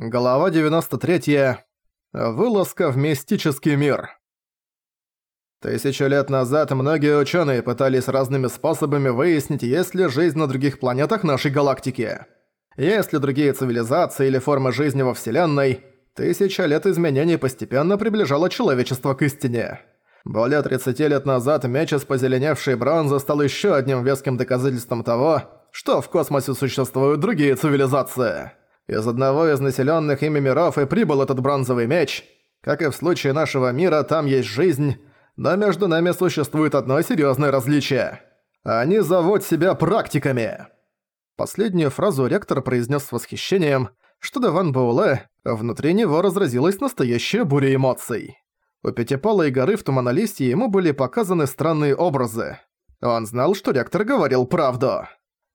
Глава 93. Вылазка в мистический мир. Тысячу лет назад многие ученые пытались разными способами выяснить, есть ли жизнь на других планетах нашей галактики. Есть ли другие цивилизации или формы жизни во Вселенной. Тысяча лет изменений постепенно приближало человечество к истине. Более 30 лет назад меч из позеленевшей бронзы стал еще одним веским доказательством того, что в космосе существуют другие цивилизации. Из одного из населенных ими миров и прибыл этот бронзовый меч. Как и в случае нашего мира, там есть жизнь, но между нами существует одно серьезное различие. Они зовут себя практиками. Последнюю фразу ректор произнес с восхищением, что до Ван Боуле внутри него разразилась настоящая буря эмоций. У Пятипалой горы в Туманолистье ему были показаны странные образы. Он знал, что ректор говорил правду.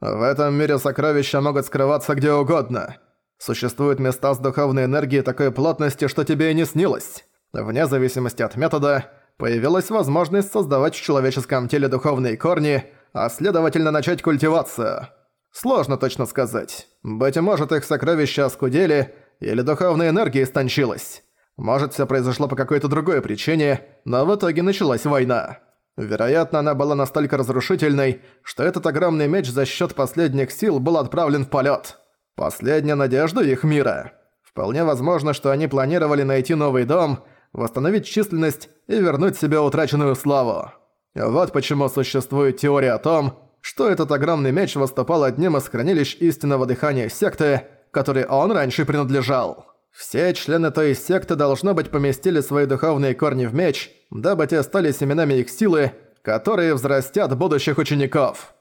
«В этом мире сокровища могут скрываться где угодно. Существуют места с духовной энергией такой плотности, что тебе и не снилось. Вне зависимости от метода, появилась возможность создавать в человеческом теле духовные корни, а следовательно начать культивацию. Сложно точно сказать. Быть может, их сокровища оскудели, или духовная энергия истончилась. Может, все произошло по какой-то другой причине, но в итоге началась война. Вероятно, она была настолько разрушительной, что этот огромный меч за счет последних сил был отправлен в полет. Последняя надежда их мира. Вполне возможно, что они планировали найти новый дом, восстановить численность и вернуть себе утраченную славу. Вот почему существует теория о том, что этот огромный меч выступал одним из хранилищ истинного дыхания секты, которой он раньше принадлежал. Все члены той секты, должно быть, поместили свои духовные корни в меч, дабы те стали семенами их силы, которые взрастят будущих учеников.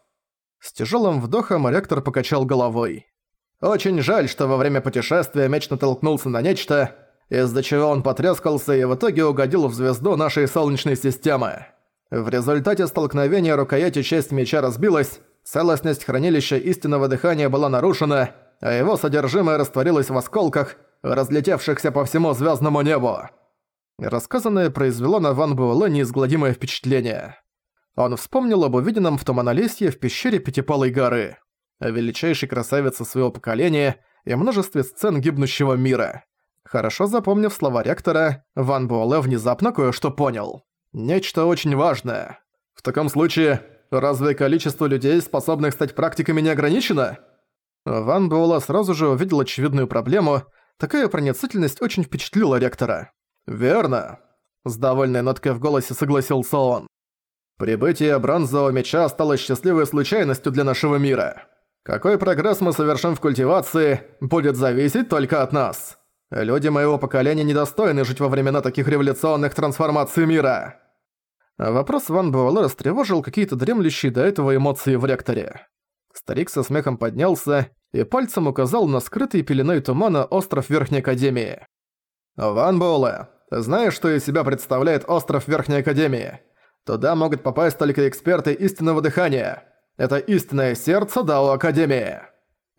С тяжелым вдохом ректор покачал головой. Очень жаль, что во время путешествия меч натолкнулся на нечто, из-за чего он потрескался и в итоге угодил в звезду нашей Солнечной системы. В результате столкновения рукоять и часть меча разбилась, целостность хранилища истинного дыхания была нарушена, а его содержимое растворилось в осколках, разлетевшихся по всему звездному небу. Рассказанное произвело на Ван Буэлэ неизгладимое впечатление. Он вспомнил об увиденном в том аналисе в пещере Пятипалой горы величайший красавице своего поколения и множестве сцен гибнущего мира. Хорошо запомнив слова ректора, Ван Буэлэ внезапно кое-что понял. Нечто очень важное. В таком случае, разве количество людей, способных стать практиками, не ограничено? Ван Буэлэ сразу же увидел очевидную проблему. Такая проницательность очень впечатлила ректора. «Верно», — с довольной ноткой в голосе согласился он. «Прибытие бронзового меча стало счастливой случайностью для нашего мира». Какой прогресс мы совершим в культивации, будет зависеть только от нас. Люди моего поколения недостойны жить во времена таких революционных трансформаций мира. Вопрос Ван Буэлэ растревожил какие-то дремлющие до этого эмоции в ректоре. Старик со смехом поднялся и пальцем указал на скрытый пеленой тумана остров Верхней Академии. «Ван Буэлэ, знаешь, что из себя представляет остров Верхней Академии? Туда могут попасть только эксперты истинного дыхания. Это истинное сердце Дао Академии.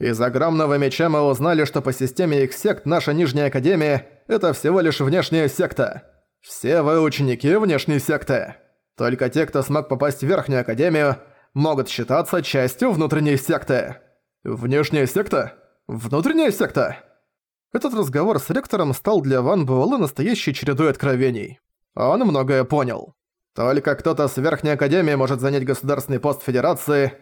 Из огромного меча мы узнали, что по системе их сект наша Нижняя Академия – это всего лишь внешняя секта. Все вы ученики внешней секты. Только те, кто смог попасть в Верхнюю Академию, могут считаться частью внутренней секты. Внешняя секта? Внутренняя секта? Этот разговор с ректором стал для Ван Буэлэ настоящей чередой откровений. Он многое понял. Только кто-то с Верхней Академии может занять государственный пост Федерации.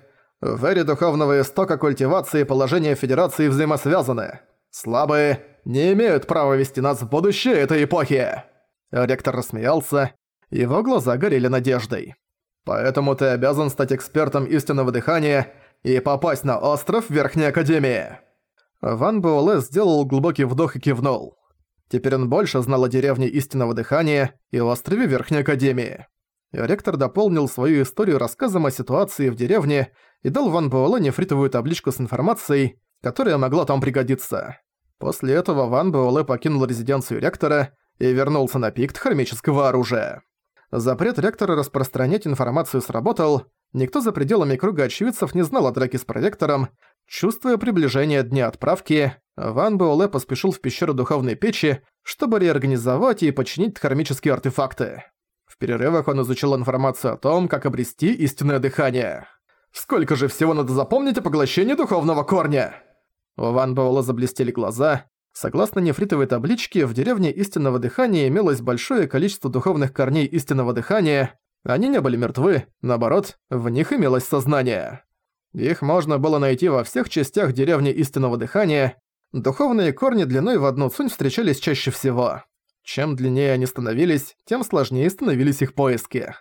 В эре духовного истока культивации положение Федерации взаимосвязаны. Слабые не имеют права вести нас в будущее этой эпохи!» Ректор рассмеялся. Его глаза горели надеждой. «Поэтому ты обязан стать экспертом истинного дыхания и попасть на остров Верхней Академии!» Ван Буэлэ сделал глубокий вдох и кивнул. Теперь он больше знал о деревне истинного дыхания и о острове Верхней Академии. Ректор дополнил свою историю рассказом о ситуации в деревне и дал Ван Буэлэ нефритовую табличку с информацией, которая могла там пригодиться. После этого Ван Буэлэ покинул резиденцию ректора и вернулся на пикт хромического оружия. Запрет ректора распространять информацию сработал, никто за пределами круга очевидцев не знал о драке с проректором, чувствуя приближение дня отправки, Ван Буэлэ поспешил в пещеру духовной печи, чтобы реорганизовать и починить хромические артефакты перерывах он изучил информацию о том, как обрести истинное дыхание. «Сколько же всего надо запомнить о поглощении духовного корня?» У Ван Буэлла заблестели глаза. Согласно нефритовой табличке, в деревне истинного дыхания имелось большое количество духовных корней истинного дыхания. Они не были мертвы, наоборот, в них имелось сознание. Их можно было найти во всех частях деревни истинного дыхания. Духовные корни длиной в одну цунь встречались чаще всего. Чем длиннее они становились, тем сложнее становились их поиски.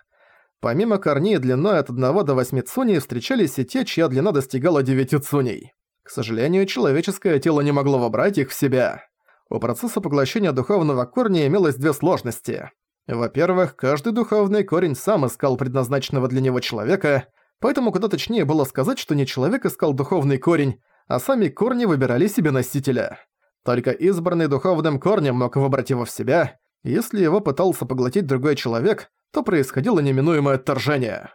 Помимо корней длиной от 1 до 8 цуней встречались и те, чья длина достигала 9 цуней. К сожалению, человеческое тело не могло вобрать их в себя. У процесса поглощения духовного корня имелось две сложности. Во-первых, каждый духовный корень сам искал предназначенного для него человека, поэтому куда точнее было сказать, что не человек искал духовный корень, а сами корни выбирали себе носителя. Только избранный духовным корнем мог выбрать его в себя. Если его пытался поглотить другой человек, то происходило неминуемое отторжение.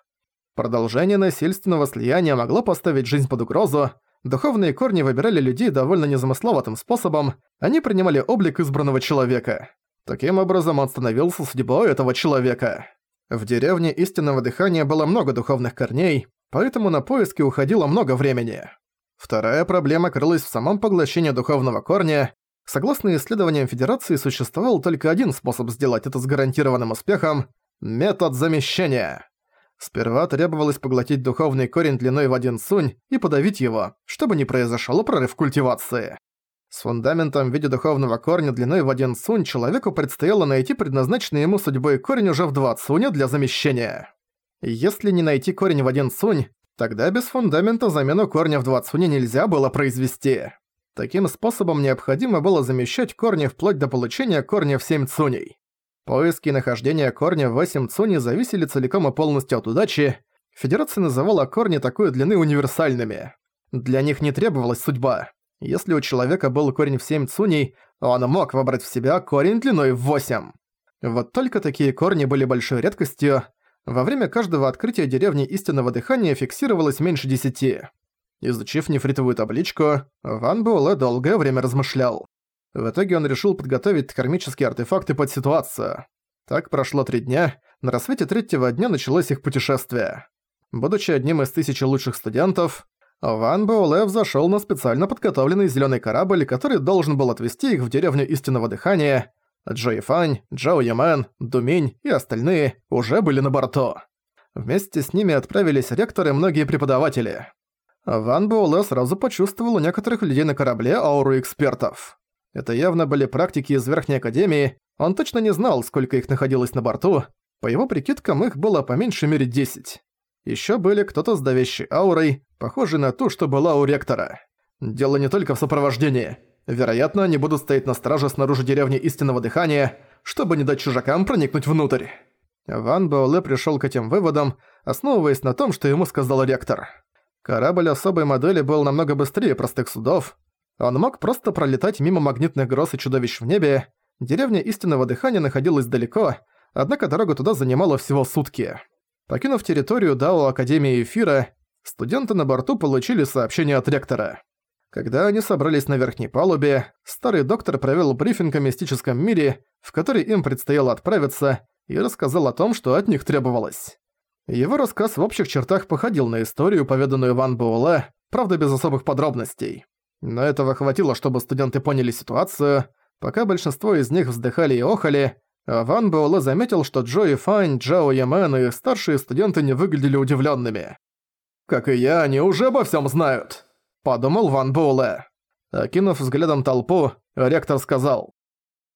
Продолжение насильственного слияния могло поставить жизнь под угрозу. Духовные корни выбирали людей довольно незамысловатым способом, они принимали облик избранного человека. Таким образом он становился судьбой этого человека. В деревне истинного дыхания было много духовных корней, поэтому на поиски уходило много времени. Вторая проблема крылась в самом поглощении духовного корня. Согласно исследованиям Федерации, существовал только один способ сделать это с гарантированным успехом – метод замещения. Сперва требовалось поглотить духовный корень длиной в один сунь и подавить его, чтобы не произошел прорыв культивации. С фундаментом в виде духовного корня длиной в один сунь человеку предстояло найти предназначенный ему судьбой корень уже в два цуня для замещения. Если не найти корень в один сунь, Тогда без фундамента замену корня в 20 нельзя было произвести. Таким способом необходимо было замещать корни вплоть до получения корня в семь цуней. Поиски и нахождение корня в 8 цуни зависели целиком и полностью от удачи. Федерация называла корни такой длины универсальными. Для них не требовалась судьба. Если у человека был корень в семь цуней, он мог выбрать в себя корень длиной в восемь. Вот только такие корни были большой редкостью, во время каждого открытия деревни истинного дыхания фиксировалось меньше десяти. Изучив нефритовую табличку, Ван Буэлэ долгое время размышлял. В итоге он решил подготовить кармические артефакты под ситуацию. Так прошло три дня, на рассвете третьего дня началось их путешествие. Будучи одним из тысячи лучших студентов, Ван Буэлэ взошёл на специально подготовленный зелёный корабль, который должен был отвезти их в деревню Истинного Дыхания, Джои Фань, Джао Ямен, Думинь и остальные уже были на борту. Вместе с ними отправились ректоры и многие преподаватели. Ван Буэлэ сразу почувствовал у некоторых людей на корабле ауру экспертов. Это явно были практики из Верхней Академии, он точно не знал, сколько их находилось на борту, по его прикидкам их было по меньшей мере 10. Ещё были кто-то с давящей аурой, похожей на ту, что была у ректора. Дело не только в сопровождении. Вероятно, они будут стоять на страже снаружи деревни Истинного Дыхания, чтобы не дать чужакам проникнуть внутрь. Ван Боуле пришел к этим выводам, основываясь на том, что ему сказал ректор. Корабль особой модели был намного быстрее простых судов. Он мог просто пролетать мимо магнитных гроз и чудовищ в небе. Деревня Истинного Дыхания находилась далеко, однако дорога туда занимала всего сутки. Покинув территорию Дао Академии Эфира, студенты на борту получили сообщение от ректора. Когда они собрались на верхней палубе, старый доктор провел брифинг о мистическом мире, в который им предстояло отправиться, и рассказал о том, что от них требовалось. Его рассказ в общих чертах походил на историю, поведанную Ван Буэлэ, правда без особых подробностей. Но этого хватило, чтобы студенты поняли ситуацию, пока большинство из них вздыхали и охали, Ван Буэлэ заметил, что Джо Джои Файн, Джао Ямен и старшие студенты не выглядели удивленными. «Как и я, они уже обо всем знают!» подумал Ван Буэлэ. Окинув взглядом толпу, ректор сказал.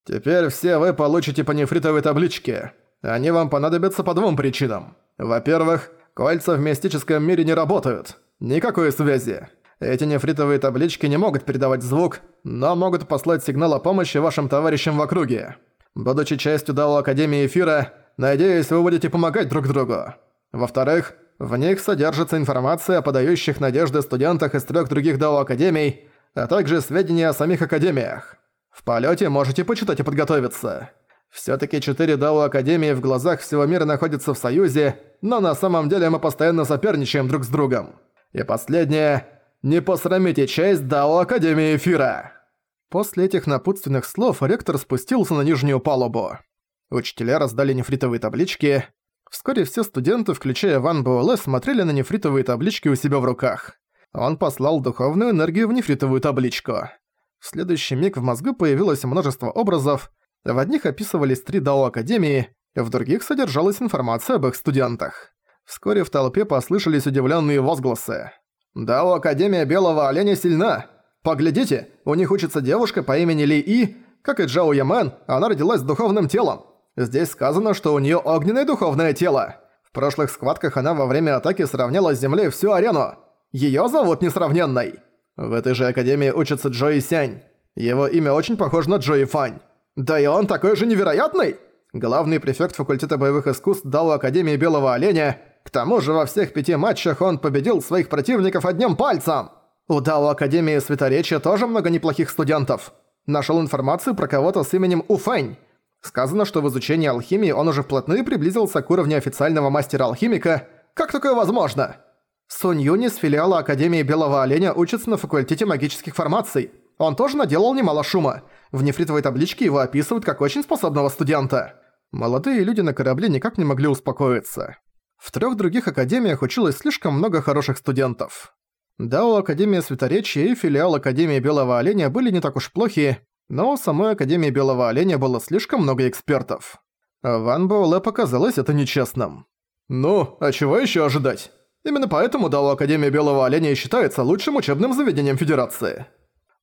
«Теперь все вы получите по нефритовой табличке. Они вам понадобятся по двум причинам. Во-первых, кольца в мистическом мире не работают. Никакой связи. Эти нефритовые таблички не могут передавать звук, но могут послать сигнал о помощи вашим товарищам в округе. Будучи частью Дао Академии Эфира, надеюсь, вы будете помогать друг другу. Во-вторых, в них содержится информация о подающих надежды студентах из трех других Дао Академий, а также сведения о самих Академиях. В полете можете почитать и подготовиться. все таки четыре Дао Академии в глазах всего мира находятся в союзе, но на самом деле мы постоянно соперничаем друг с другом. И последнее. Не посрамите честь Дао Академии Эфира. После этих напутственных слов ректор спустился на нижнюю палубу. Учителя раздали нефритовые таблички, Вскоре все студенты, включая Ван Буэлэ, смотрели на нефритовые таблички у себя в руках. Он послал духовную энергию в нефритовую табличку. В следующий миг в мозгу появилось множество образов. В одних описывались три дао Академии, в других содержалась информация об их студентах. Вскоре в толпе послышались удивленные возгласы. «Дао Академия Белого Оленя сильна! Поглядите, у них учится девушка по имени Ли И, как и Джао Ямен, она родилась с духовным телом. Здесь сказано, что у нее огненное духовное тело. В прошлых схватках она во время атаки сравняла с землей всю арену. Ее зовут Несравненной. В этой же академии учится Джои Сянь. Его имя очень похоже на Джои Фань. Да и он такой же невероятный! Главный префект факультета боевых искусств дал Академии Белого Оленя. К тому же во всех пяти матчах он победил своих противников одним пальцем. У Дао Академии Светоречия тоже много неплохих студентов. Нашел информацию про кого-то с именем Уфэнь. Сказано, что в изучении алхимии он уже вплотную приблизился к уровню официального мастера-алхимика. Как такое возможно? Сунь Юни с филиала Академии Белого Оленя учится на факультете магических формаций. Он тоже наделал немало шума. В нефритовой табличке его описывают как очень способного студента. Молодые люди на корабле никак не могли успокоиться. В трех других академиях училось слишком много хороших студентов. Да, Дао Академия Светоречия и филиал Академии Белого Оленя были не так уж плохи, но у самой Академии Белого Оленя было слишком много экспертов. Ван Боуле показалось это нечестным. «Ну, а чего еще ожидать? Именно поэтому Дау Академия Белого Оленя считается лучшим учебным заведением Федерации».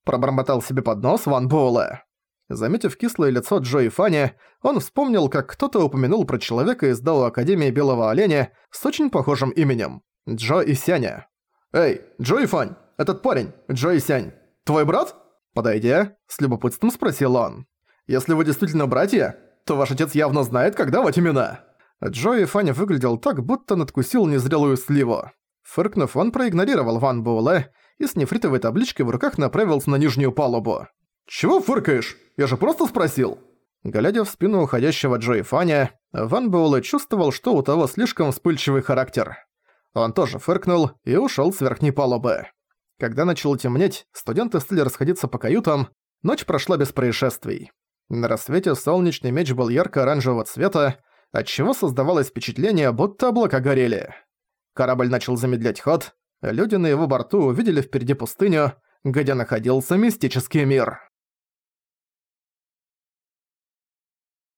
Пробормотал себе под нос Ван Боуле. Заметив кислое лицо Джо и Фанни, он вспомнил, как кто-то упомянул про человека из Дау Академии Белого Оленя с очень похожим именем – Джо и Сяня. «Эй, Джо и Фань, этот парень, Джо и Сянь, твой брат?» Подойдя, с любопытством спросил он. «Если вы действительно братья, то ваш отец явно знает, как давать имена». Джои Фаня выглядел так, будто надкусил незрелую сливу. Фыркнув, он проигнорировал Ван Буэлэ и с нефритовой табличкой в руках направился на нижнюю палубу. «Чего фыркаешь? Я же просто спросил!» Глядя в спину уходящего Джои Фаня, Ван Буэлэ чувствовал, что у того слишком вспыльчивый характер. Он тоже фыркнул и ушёл с верхней палубы. Когда начало темнеть, студенты стали расходиться по каютам, ночь прошла без происшествий. На рассвете солнечный меч был ярко-оранжевого цвета, отчего создавалось впечатление, будто облака горели. Корабль начал замедлять ход, люди на его борту увидели впереди пустыню, где находился мистический мир.